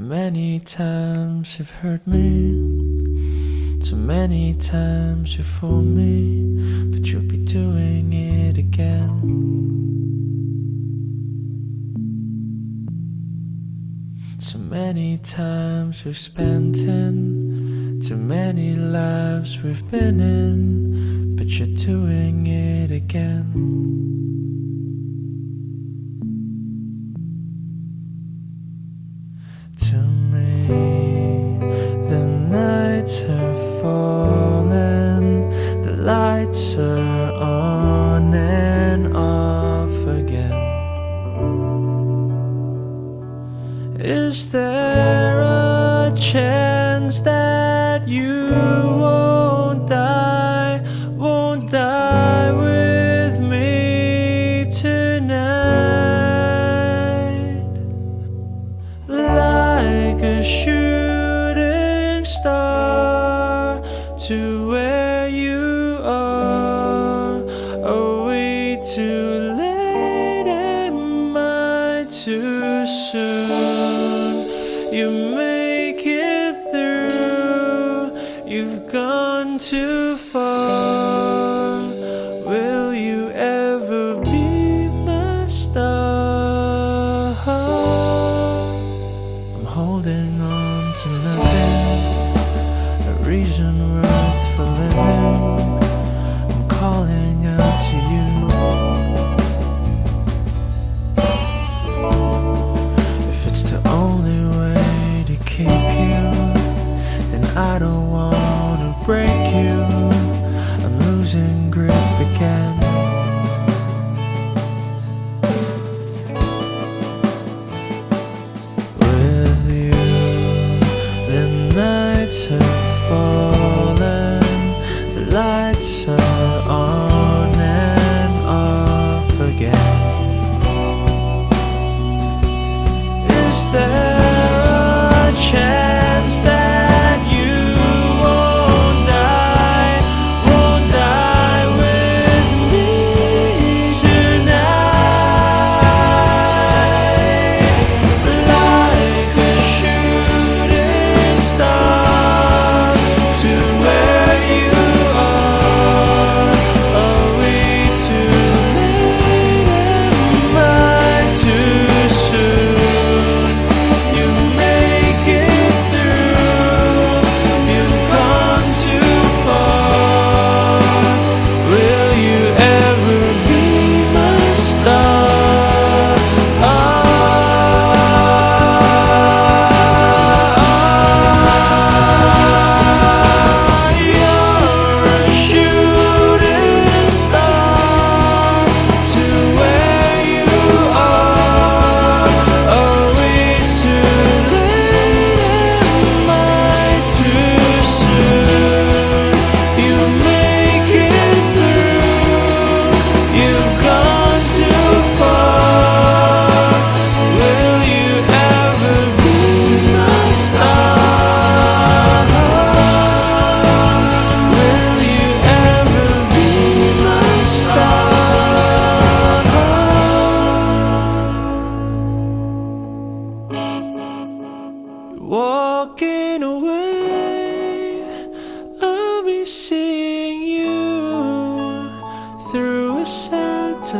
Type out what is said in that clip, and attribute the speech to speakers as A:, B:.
A: Many times you've hurt me, too many times you fooled me, but you'll be doing it again. Too many times we've spent in, too many lives we've been in, but you're doing it again. Is there a chance that you you make it through. You've gone to lights on. walking away. I'll be seeing you through a satellite.